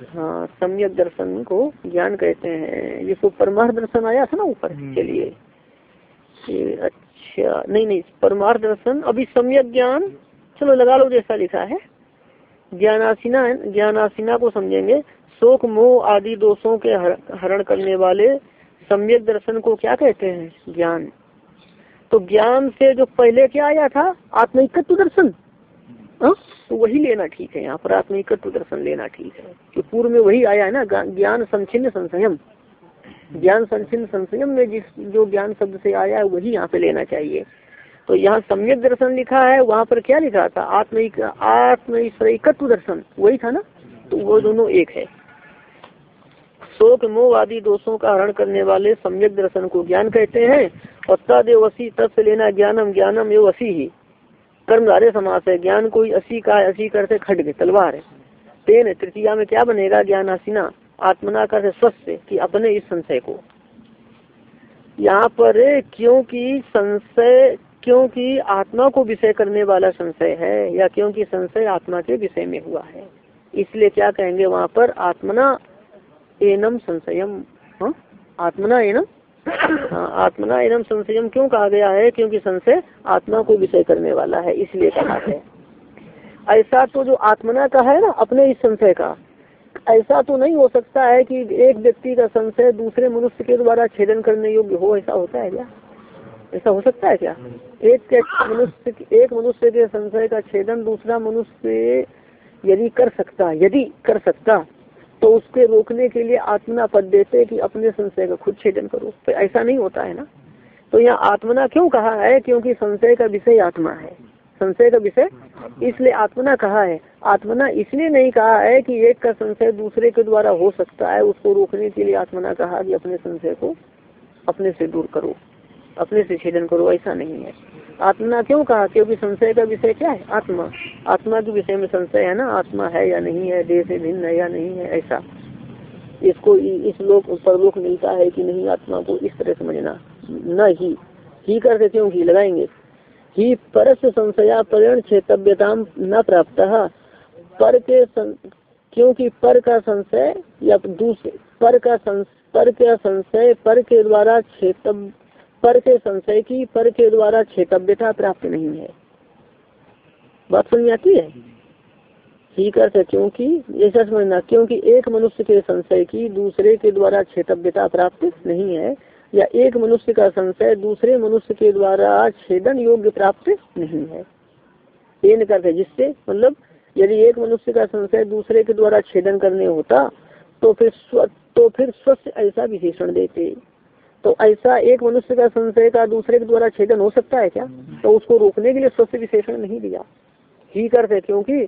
हाँ सम्यक दर्शन को ज्ञान कहते हैं। जिसको परमार्थ दर्शन आया था ना ऊपर हम्म। के लिए? अच्छा नहीं नहीं परमार्थ दर्शन अभी सम्यक ज्ञान चलो लगा लो जैसा लिखा है। ज्ञानासीना ज्ञानासीना को समझेंगे। शोक मोह आदि दोषों के हरण करने वाले सम्यक दर्शन को क्या कहते हैं? ज्ञान। तो ज्ञान से जो पहले क्या आया था? आत्मिकत्व दर्शन। आ? हाँ? तो वही लेना ठीक है, यहाँ पर आत्मिकत्व दर्शन लेना ठीक है। कि पूर्व में वही आया है ना, ज्ञान संचिन्न संशयम। ज्ञान संचिन्न संशयम में जिस, जो ज्ञान शब्द से आया है, वही यहाँ पे लेना चाहिए। तो यहाँ सम्यक दर्शन लिखा है, वहाँ पर क्या लिखा था? आत्मिक आत्म दर्शन। वही था ना? तो वो दोनों एक है। शोक, मोह आदि दोषों का हरण करने वाले सम्यक दर्शन को ज्ञान कहते हैं। और तदेव असी तत्व लेना ज्ञानम ज्ञानम एवं असी ही। कर्मधारे समास है, ज्ञान कोई असी का असी करते खड्ग तलवार है। तेन तृतीया में क्या बनेगा ज्ञान हसीना आत्मना कर स्वस्थ कि अपने इस संशय को। यहाँ पर क्योंकि संशय, क्योंकि आत्मा को विषय करने वाला संशय है, या क्योंकि संशय आत्मा के विषय में हुआ है। इसलिए क्या कहेंगे वहाँ पर? आत्मना एनम संशयम। हाँ? आत्मना एनम हाँ आत्मना एनम संशयम क्यों कहा गया है? क्योंकि संशय आत्मा को विषय करने वाला है, इसलिए कहा है। ऐसा तो जो आत्मना का है ना, अपने इस संशय का, ऐसा तो नहीं हो सकता है कि एक व्यक्ति का संशय दूसरे मनुष्य के द्वारा छेदन करने योग्य हो, ऐसा होता है क्या? ऐसा हो सकता है क्या? एक मनुष्य एक मनुष्य के संशय का छेदन दूसरा मनुष्य यदि कर सकता, यदि कर सकता तो उसके रोकने के लिए आत्मना पद देते कि अपने संशय का खुद छेदन करो। तो ऐसा नहीं होता है ना? तो यहाँ आत्मना क्यों कहा है? क्योंकि संशय का विषय आत्मा है। संशय का विषय इसलिए आत्मना कहा है। आत्मना इसलिए नहीं कहा है कि एक का संशय दूसरे के द्वारा हो सकता है। उसको रोकने के लिए आत्मना कहा कि अपने संशय को अपने से दूर करो। अपने से छेदन करो, ऐसा नहीं है। आत्मा क्यों कहा? क्योंकि संशय का विषय क्या है? आत्मा। आत्मा के विषय में संशय है ना? आत्मा है या नहीं है? देह से भिन्न है या नहीं है? ऐसा। इसको इस लोक, परलोक मिलता है कि नहीं? आत्मा को इस तरह समझना। न ही। ही क्यों ही? लगाएँगे। ही परस संशया परिण क्षेत्रव्यता न प्राप्त पर के सं... क्योंकि पर का संशय या दूसरे, पर का पर का संशय, पर के द्वारा क्षेत्र पर के संशय की, पर के द्वारा क्षेत्रव्यता प्राप्त नहीं है। बात समझ आती है? है क्योंकि ऐसा समझना, क्योंकि एक मनुष्य के संशय की दूसरे के द्वारा क्षेत्रव्यता प्राप्त नहीं है, या एक मनुष्य का संशय दूसरे मनुष्य के द्वारा छेदन योग्य प्राप्त नहीं है। ये करते, जिससे मतलब यदि एक मनुष्य का संशय दूसरे के द्वारा छेदन करने होता तो फिर स्व तो फिर स्वस्थ ऐसा विशेषण देते। तो ऐसा एक मनुष्य का संशय का दूसरे के द्वारा छेदन हो सकता है क्या? तो उसको रोकने के लिए स्वस्थ विशेषण नहीं दिया। ही करते क्योंकि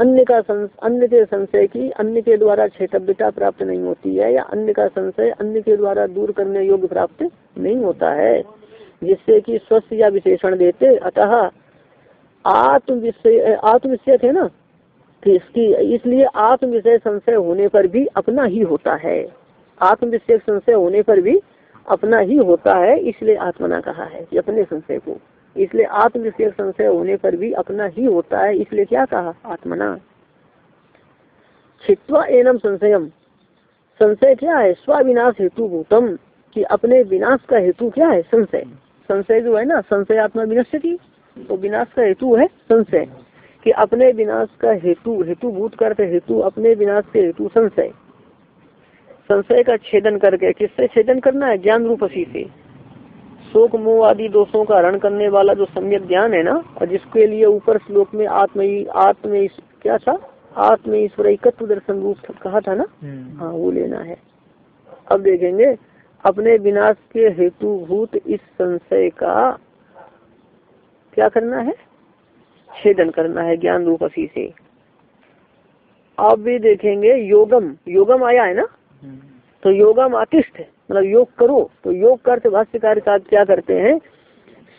अन्य का अन्य के संशय की अन्य के द्वारा क्षेत्रता प्राप्त नहीं होती है या अन्य का संशय अन्य के द्वारा दूर करने योग्य प्राप्त नहीं होता है, जिससे कि स्वस्थ या विशेषण देते। अतः आत्म विषय आत्म विषय थे ना इसकी, इसलिए आत्म विषय संशय होने पर भी अपना ही होता है। आत्म विषय संशय होने पर भी अपना ही होता है, इसलिए आत्मना कहा है अपने संशय को। इसलिए आत्म विषय संशय होने पर भी अपना ही होता है, इसलिए क्या कहा? आत्मना। छित्वा एनम संशयम। संशय क्या है? स्वाविनाश हेतु भूतम, कि अपने विनाश का हेतु क्या है? संशय। संशय जो है ना, संशय आत्मा विनश्य की तो विनाश का हेतु है संशय, कि अपने विनाश का हेतु हेतु भूत करते हेतु, अपने विनाश के हेतु संशय। संशय का छेदन करके किससे छेदन करना है? ज्ञान रूप से। शोक मोह आदि दोषों का हरण करने वाला जो सम्यक ज्ञान है ना और जिसके लिए ऊपर श्लोक में आत्म आत्म क्या था? आत्म ईश्वर एकत्व दर्शन रूप कहा था ना? हम्म। हाँ वो लेना है। अब देखेंगे अपने विनाश के हेतु भूत इस संशय का क्या करना है? छेदन करना है ज्ञान रूप असी से। अब भी देखेंगे योगम। योगम आया है ना। तो योगम आतिष्ठ मतलब योग करो तो योग करते भाष्यकार का क्या करते हैं?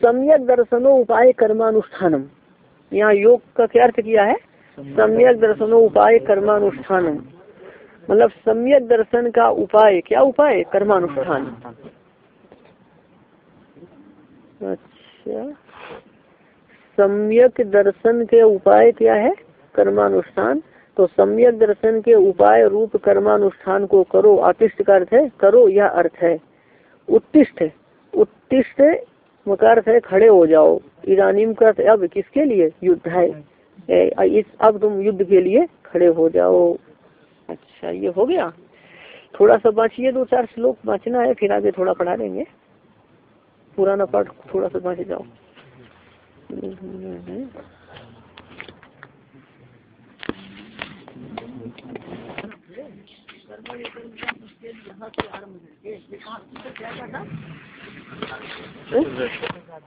सम्यक दर्शनो उपाय कर्मानुष्ठानम। यहाँ योग का क्या अर्थ किया है? सम्यक दर्शनो उपाय कर्मानुष्ठानम। मतलब सम्यक दर्शन का उपाय क्या उपाय? कर्मानुष्ठान। अच्छा। सम्यक दर्शन के उपाय क्या है? कर्मानुष्ठान। तो सम्यक दर्शन के उपाय रूप कर्मानुष्ठान को करो। आतिष्ट का अर्थ है, करो, यह अर्थ है। उत्तिष्ठ उत्तिष्ठ अर्थ है, खड़े हो जाओ। इरानीम का अब किसके लिए? युद्ध है। इस, अब तुम युद्ध के लिए खड़े हो जाओ। अच्छा ये हो गया। थोड़ा सा बाँचिए, दो चार श्लोक बाँचना है, फिर आगे थोड़ा पढ़ा देंगे। पुराना पाठ थोड़ा सा बाँच जाओ।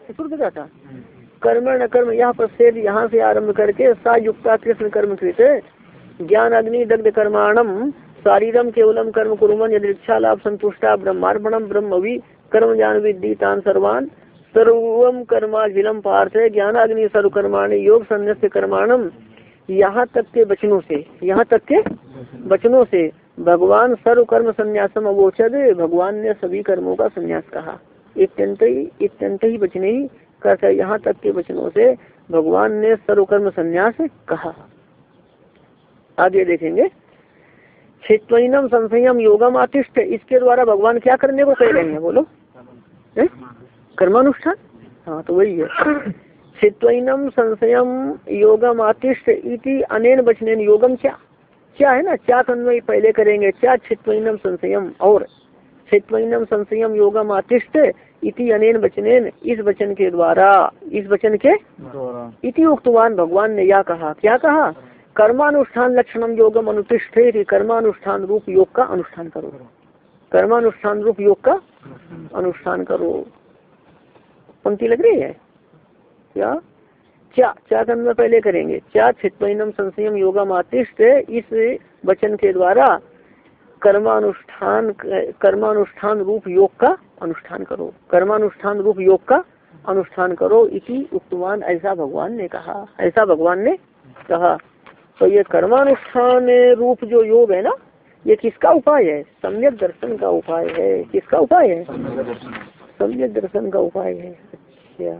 चतुर्थ था? कर्म न कर्म, यहाँ पर से यहाँ से आरंभ करके सा युक्ता कृष्ण कर्म कृत, ज्ञान अग्नि दग्ध कर्माणम शारीरम केवलम कर्म कुरुमन यदि इच्छा लाभ संतुष्टा ब्रह्मार्पणम ब्रह्म भी कर्म ज्ञान विद्धि तान सर्वान, सर्वम कर्माजिलम पार्थ ज्ञानाग्नि सर्व कर्माणी योग संन्यास कर्माणम। यहाँ तक के वचनों से, यहाँ तक के वचनों से भगवान सर्व कर्म संन्यासम अवोचद भगवान ने सभी कर्मों का संन्यास कहा। इत्यंत इत्यंत ही वचने ही कहते यहाँ तक के वचनों से भगवान ने सर्वकर्म संन्यास कहा। आगे देखेंगे। क्षेत्रम संशयम योगम आतिष्ठ। इसके द्वारा भगवान क्या करने को कह रहे हैं? बोलो। कर्मानुष्ठान? हाँ तो वही है। क्षेत्रम संशयम योगम आतिष्ठ इति अनेन वचन योगम क्या क्या है ना क्या कन्वय पहले करेंगे क्या क्षेत्रम संशयम और क्षेत्रम संशयम योगम आतिष्ठ इति अनेन वचनेन इस वचन के द्वारा इस वचन के इति उक्तवान भगवान ने यह कहा। क्या कहा? कर्मानुष्ठान लक्षणम योगम अनुतिष्ठे कर्मानुष्ठान रूप योग का अनुष्ठान करो। कर्मानुष्ठान रूप योग का अनुष्ठान करो। पंक्ति लग रही है? क्या? क्या क्या कर्म पहले करेंगे? क्या छित्म संशयम योगम आतिष्ठ इस वचन के द्वारा कर्मानुष्ठान कर्मानुष्ठान रूप योग का अनुष्ठान करो। कर्मानुष्ठान रूप योग का अनुष्ठान करो इसी उक्तवान ऐसा भगवान ने कहा। ऐसा भगवान ने कहा। तो ये कर्मानुष्ठान रूप जो योग है ना ये किसका उपाय है? सम्यक दर्शन का उपाय है। किसका उपाय है? सम्यक दर्शन का उपाय है। अच्छा।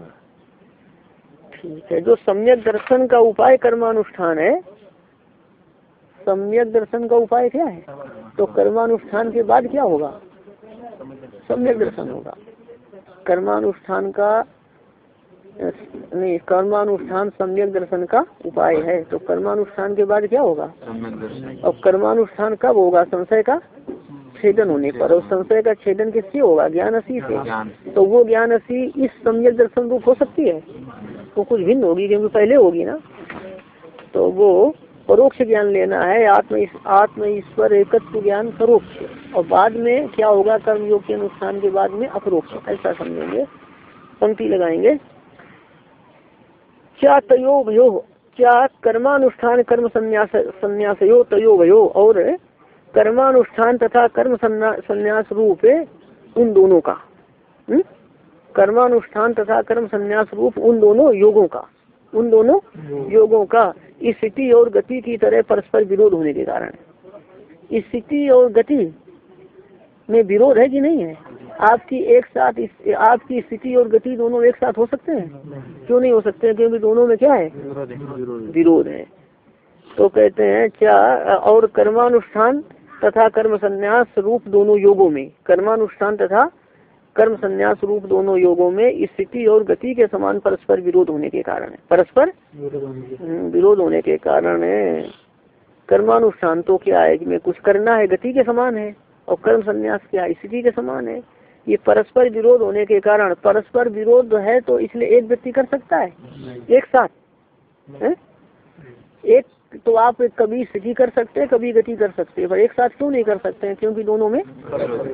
ठीक है। जो सम्यक दर्शन का उपाय कर्मानुष्ठान है सम्यक दर्शन का उपाय क्या है? तो कर्मानुष्ठान के बाद क्या होगा? सम्यक दर्शन होगा। कर्मानुष्ठान का नहीं कर्मानुष्ठान सम्यक दर्शन का उपाय है। तो कर्मानुष्ठान के बाद क्या होगा? और कर्मानुष्ठान कब होगा? संशय का छेदन होने पर। और संशय का छेदन किससे होगा? ज्ञान असी से। तो वो ज्ञान असी इस सम्यक दर्शन रूप हो सकती है? वो कुछ भिन्न होगी, क्योंकि पहले होगी ना। तो वो परोक्ष ज्ञान लेना है, आत्म आत्म ईश्वर एकत्व ज्ञान परोक्ष। और बाद में क्या होगा कर्म योग के अनुष्ठान के बाद में अपरोक्ष, ऐसा समझेंगे। पंक्ति लगाएँगे। क्या तयो भयो, क्या कर्मानुष्ठान कर्म संन्यास, संन्यासयो तयो भयो, और कर्मानुष्ठान तथा कर्म संन्यास रूप उन दोनों का। हुँ? कर्मानुष्ठान तथा कर्म संन्यास रूप उन दोनों योगों का, उन दोनों योगों का स्थिति और गति की तरह परस्पर विरोध होने के कारण। स्थिति और गति में विरोध है कि नहीं है? आपकी एक साथ आपकी स्थिति और गति दोनों एक साथ हो सकते हैं? क्यों नहीं हो सकते? हैं क्योंकि दोनों में क्या है? विरोध है। तो कहते हैं, क्या और कर्मानुष्ठान तथा कर्म संन्यास रूप दोनों योगों में, कर्मानुष्ठान तथा कर्म संन्यास रूप दोनों योगों में स्थिति और गति के समान परस्पर विरोध होने के कारण है। परस्पर हम्म, विरोध होने के कारण कर्मानुष्ठान तो क्या है कि मैं कुछ करना है गति के समान है और कर्म संन्यास क्या स्थिति के समान है। ये परस्पर विरोध होने के कारण परस्पर विरोध है तो इसलिए एक व्यक्ति कर सकता है। एक साथ। है? एक तो आप कभी स्थिति कर सकते हैं कभी गति कर सकते हैं पर एक साथ क्यों नहीं कर सकते हैं? क्योंकि दोनों में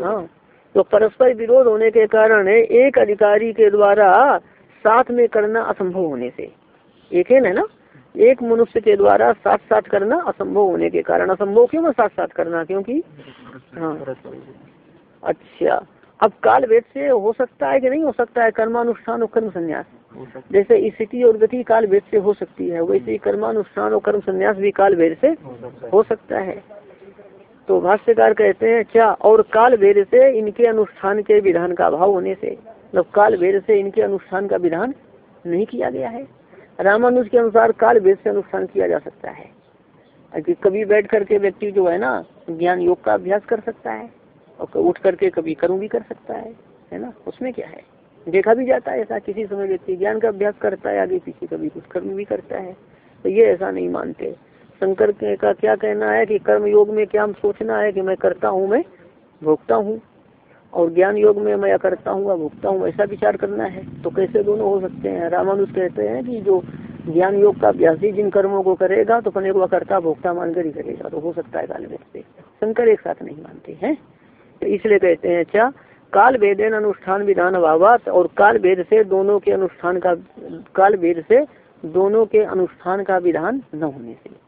हाँ। तो परस्पर विरोध होने के कारण एक अधिकारी के द्वारा साथ में करना असंभव होने से। एक है ना? एक मनुष्य के द्वारा साथ साथ करना असंभव होने के कारण। असंभव क्यों साथ साथ करना? क्योंकि? हाँ। अच्छा। अब काल वेद से हो सकता है कि नहीं हो सकता है? कर्मानुष्ठान और कर्म संन्यास जैसे स्थिति और गति काल वेद से हो सकती है वैसे ही कर्मानुष्ठान और कर्म संन्यास भी काल वेद से हो सकता है। तो भाष्यकार कहते हैं क्या और काल वेद से इनके अनुष्ठान के विधान का अभाव होने से मतलब काल वेद से इनके अनुष्ठान का विधान नहीं किया गया है। रामानुज के अनुसार काल वेद से अनुष्ठान किया जा सकता है। कभी बैठ करके व्यक्ति जो है ना, ज्ञान योग का अभ्यास कर सकता है, और उठ करके कभी कर्म भी कर सकता है है ना? उसमें क्या है? देखा भी जाता है ऐसा, किसी समय व्यक्ति ज्ञान का अभ्यास करता है, आगे पीछे कभी कुछ कर्म भी करता है। तो ये ऐसा नहीं मानते। शंकर का क्या कहना है कि कर्म योग में क्या हम सोचना है कि मैं करता हूँ, मैं भोगता हूँ? और ज्ञान योग में मैं करता हूँ भोगता हूँ ऐसा विचार करना है। तो कैसे दोनों हो सकते हैं? रामानुज कहते हैं कि जो ज्ञान योग का अभ्यासी जिन कर्मों को करेगा तो अपने को करता भोक्ता मानकर ही करेगा। तो हो सकता है काल वेद से। शंकर एक साथ नहीं मानते हैं। तो इसलिए कहते हैं अच्छा काल वेदन अनुष्ठान विधान अभावात और काल वेद से दोनों के अनुष्ठान का, काल वेद से दोनों के अनुष्ठान का विधान न होने से।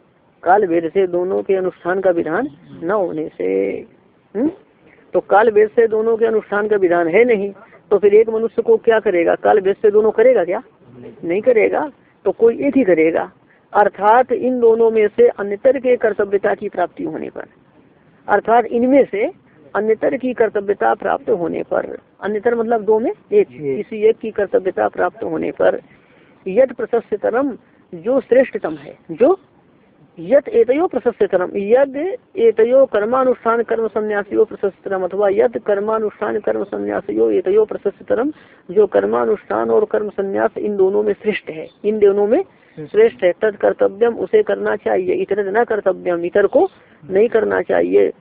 काल वेद से दोनों के अनुष्ठान का विधान न होने से हुँ? तो काल वेद से दोनों के अनुष्ठान का विधान है नहीं तो फिर एक मनुष्य को क्या करेगा? काल वेद से दोनों करेगा क्या? नहीं करेगा तो कोई एक ही करेगा। अर्थात इन दोनों में से अन्यतर के कर्तव्यता की प्राप्ति होने पर अर्थात इनमें से अन्यतर की कर्तव्यता प्राप्त होने पर अन्यतर मतलब दो में एक किसी एक की कर्तव्यता प्राप्त होने पर यद प्रशस्तरम जो श्रेष्ठतम है जो यद एतयो प्रशस्तरम यद एतयो कर्मानुष्ठान कर्म संन्यासियो प्रशस्तरम अथवा यद कर्मानुष्ठान कर्म संन्यासियो एतयो प्रशस्तरम जो कर्मानुष्ठान और कर्म संन्यास इन दोनों में श्रेष्ठ है। इन दोनों में श्रेष्ठ है। तद कर्तव्यम उसे करना चाहिए। इतर न कर्तव्यम इतर को नहीं करना चाहिए।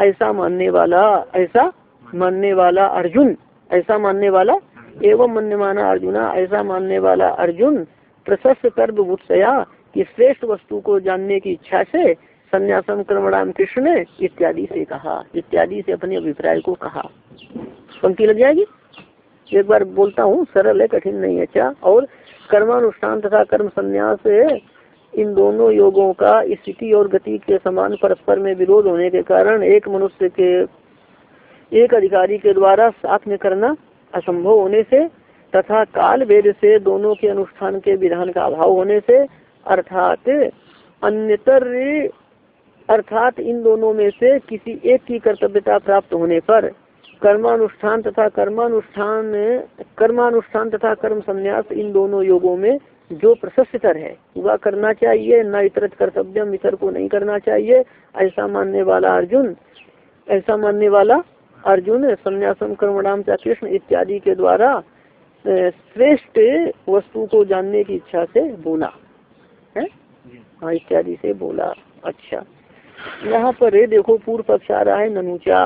ऐसा मानने वाला ऐसा मानने वाला अर्जुन ऐसा मानने वाला एवं मान्य माना अर्जुना ऐसा मानने वाला अर्जुन प्रशस्त कर्म उत्सया कि श्रेष्ठ वस्तु को जानने की इच्छा से संन्यासम कर्मणाम कृष्ण ने इत्यादि से कहा, इत्यादि से अपने अभिप्राय को कहा। पंक्ति लग जाएगी? एक बार बोलता हूँ, सरल है, कठिन नहीं है अच्छा और कर्मानुष्ठान तथा कर्म संन्यास इन दोनों योगों का स्थिति और गति के समान परस्पर में विरोध होने के कारण एक मनुष्य के, एक अधिकारी के द्वारा साथ में करना असंभव होने से तथा काल वेद से दोनों के अनुष्ठान के विधान का अभाव होने से अर्थात अन्यतर, अर्थात इन दोनों में से किसी एक की कर्तव्यता प्राप्त होने पर कर्मानुष्ठान तथा कर्मानुष्ठान कर्मानुष्ठान तथा कर्म संन्यास इन दोनों योगों में जो प्रशस्तर है। वह करना चाहिए, न इतर कर्तव्य इतर को नहीं करना चाहिए। ऐसा मानने वाला अर्जुन, ऐसा मानने वाला अर्जुन संन्यासम कर्मणाम चा कृष्ण इत्यादि के द्वारा श्रेष्ठ वस्तु को जानने की इच्छा से बोला। है, इत्यादि से बोला। अच्छा। यहाँ पर देखो, पूर्व पक्ष आ रहा है ननुचा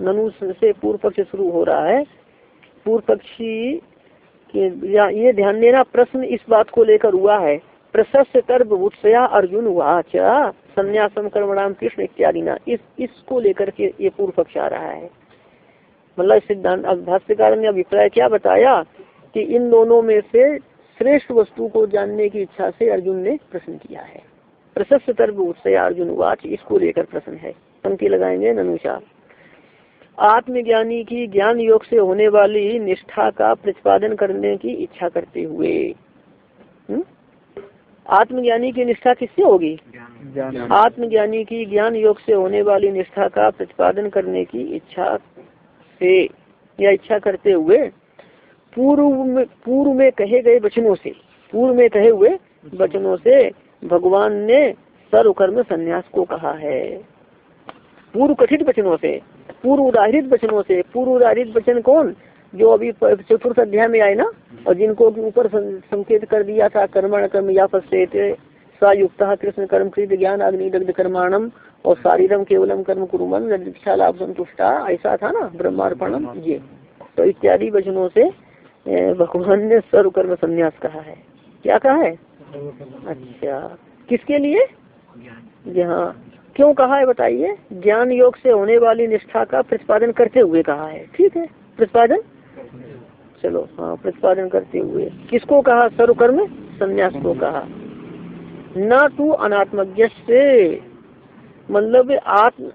ननु से पूर्व पक्ष शुरू हो रहा है। पूर्व पक्षी ये ध्यान देना, प्रश्न इस बात को लेकर हुआ है। प्रशस्त कर्म उत्सया अर्जुन वाच, संन्यासम कर्मणाम कृष्ण इत्यादि ना। इस, इसको लेकर के ये पूर्व पक्ष आ रहा है। मतलब सिद्धांत भाष्यकार ने अभिप्राय क्या बताया कि इन दोनों में से श्रेष्ठ वस्तु को जानने की इच्छा से अर्जुन ने प्रश्न किया है। प्रशस्त कर्म उत्सया अर्जुन वाच इसको लेकर प्रश्न है। पंक्ति लगाएँगे ननुषा आत्मज्ञानी की ज्ञान योग से होने वाली निष्ठा का प्रतिपादन करने की इच्छा करते हुए। हम्म? आत्मज्ञानी की निष्ठा किससे होगी? आत्मज्ञानी की ज्ञान योग से होने वाली निष्ठा का प्रतिपादन करने की इच्छा से या इच्छा करते हुए पूर्व में पूर्व में कहे गए वचनों से, पूर्व में कहे हुए वचनों से भगवान ने सर्वकर्म संन्यास को कहा है। पूर्व कथित वचनों से, पूर्व उदाहरित वचनों से, पूर्व उदाहरित वचन कौन? जो अभी चतुर्थ अध्याय में आए ना, और जिनको ऊपर संकेत कर दिया था, कर्मण कर्म या फसेत स्वायुक्त कृष्ण कर्म कृत ज्ञान अग्नि दग्ध कर्माणम, और शारीरम केवलम कर्म कुरुमन लाभ संतुष्टा ऐसा था ना, ब्रह्मार्पणम, ये। तो इत्यादि वचनों से भगवान ने सर्व कर्म संन्यास कहा है। क्या कहा है? अच्छा। किसके लिए? यहाँ। क्यों कहा है बताइए? ज्ञान योग से होने वाली निष्ठा का प्रतिपादन करते हुए कहा है। ठीक है। प्रतिपादन? चलो हाँ प्रतिपादन करते हुए। किसको कहा? सर्वकर्म संन्यास को कहा। न तू अनात्मज्ञ से मतलब आत्म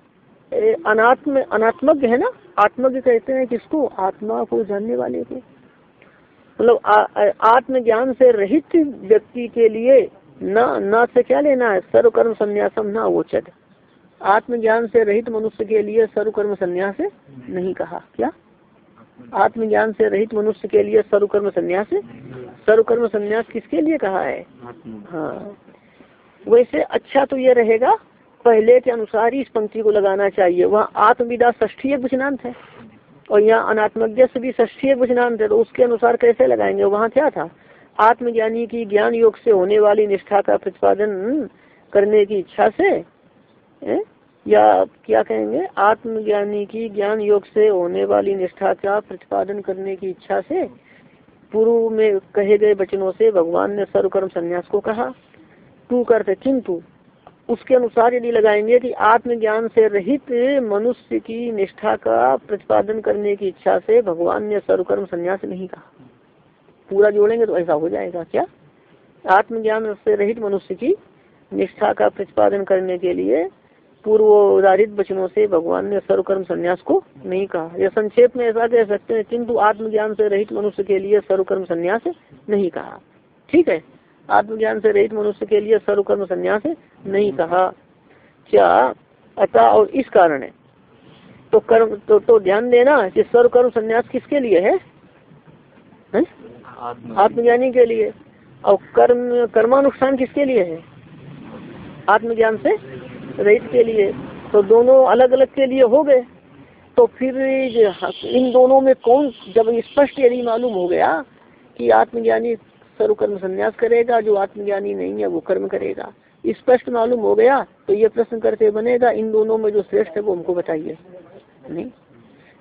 अनात्म, अनात्मज्ञ है ना? आत्मज्ञ कहते हैं किसको? आत्मा को जानने वाले को। मतलब आत्मज्ञान से रहित व्यक्ति के लिए न न से क्या लेना है? सर्वकर्म संन्यासम ना वो चढ़ आत्मज्ञान से रहित मनुष्य के लिए सर्वकर्म संन्यास नहीं कहा। क्या? आत्मज्ञान से रहित मनुष्य के लिए सर्वकर्म संन्यास? सर्वकर्म संन्यास किसके लिए कहा है? हाँ। वैसे अच्छा तो ये रहेगा, पहले के अनुसार ही इस पंक्ति को लगाना चाहिए। वहाँ आत्मविदा ष्ठी एक वचनांत है। और यहाँ अनात्मज्ञ भी ष्ठी एक वचनांत है तो उसके अनुसार कैसे लगाएँगे? वहाँ क्या था? आत्मज्ञानी की ज्ञान योग से होने वाली निष्ठा का प्रतिपादन करने की इच्छा से ए? या क्या कहेंगे? आत्मज्ञानी की ज्ञान योग से होने वाली निष्ठा का प्रतिपादन करने की इच्छा से पूर्व में कहे गए वचनों से भगवान ने सर्वकर्म संन्यास को कहा। तू करते, किंतु उसके अनुसार यदि लगाएँगे कि आत्मज्ञान से रहित मनुष्य की निष्ठा का प्रतिपादन करने की इच्छा से भगवान ने सर्वकर्म संन्यास नहीं कहा। पूरा जोड़ेंगे तो ऐसा हो जाएगा क्या? आत्मज्ञान से रहित मनुष्य की निष्ठा का प्रतिपादन करने के लिए पूर्व उदारित वचनों से भगवान ने सर्वकर्म संन्यास को नहीं कहा। यह संक्षेप में ऐसा कह सकते हैं, किंतु आत्मज्ञान से रहित मनुष्य के लिए सर्वकर्म संन्यास नहीं कहा। ठीक है? आत्मज्ञान से रहित मनुष्य के लिए सर्वकर्म संन्यास नहीं कहा। क्या? अतः और इस कारण है। तो कर्म तो, तो ध्यान देना कि सर्वकर्म संन्यास किसके लिए है, है? आत्मज्ञानी। के लिए। और कर्म कर्मानुष्ठान किसके लिए है? आत्मज्ञान से रहित के लिए। तो दोनों अलग अलग के लिए हो गए। तो फिर इन दोनों में कौन जब स्पष्ट यदि मालूम हो गया कि आत्मज्ञानी सर्वकर्म संन्यास करेगा, जो आत्मज्ञानी नहीं है, वो कर्म करेगा। स्पष्ट मालूम हो गया तो ये प्रश्न करते बनेगा, इन दोनों में जो श्रेष्ठ है वो हमको बताइए। नहीं?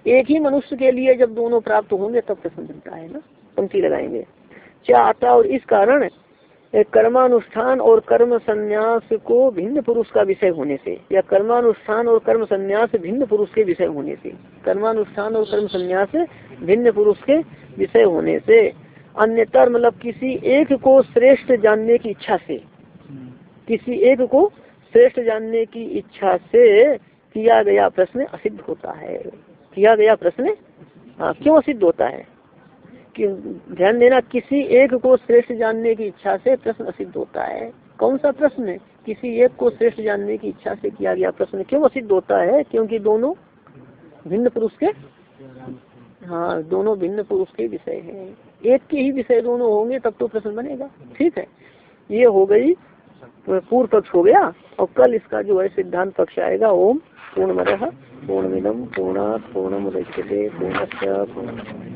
एक ही मनुष्य के लिए जब दोनों प्राप्त होंगे, तब प्रश्न बनता है ना? पंक्ति लगाएँगे। क्या आता और इस कारण कर्मानुष्ठान और कर्म संन्यास को भिन्न पुरुष का विषय होने से, या कर्मानुष्ठान और कर्म संन्यास भिन्न पुरुष के विषय होने से, कर्मानुष्ठान और कर्म संन्यास भिन्न पुरुष के विषय होने से अन्यतर मतलब किसी एक को श्रेष्ठ जानने की इच्छा से, किसी एक को श्रेष्ठ जानने की इच्छा से किया गया प्रश्न असिद्ध होता है। किया गया प्रश्न हाँ क्यों असिद्ध होता है? कि ध्यान देना, किसी एक को श्रेष्ठ जानने की इच्छा से प्रश्न सिद्ध होता है। कौन सा प्रश्न? किसी एक को श्रेष्ठ जानने की इच्छा से किया गया प्रश्न क्यों सिद्ध होता है? क्योंकि दोनों भिन्न पुरुष के हाँ दोनों भिन्न पुरुष के विषय हैं। एक के ही विषय दोनों होंगे, तब तो प्रश्न बनेगा। ठीक है। ये हो गई, पूर्व पक्ष हो गया, और कल इसका जो है सिद्धांत पक्ष आएगा, ओम पूर्ण मद पूर्ण मिलम पूर्णा पूर्ण पूर्णस्य पूर्ण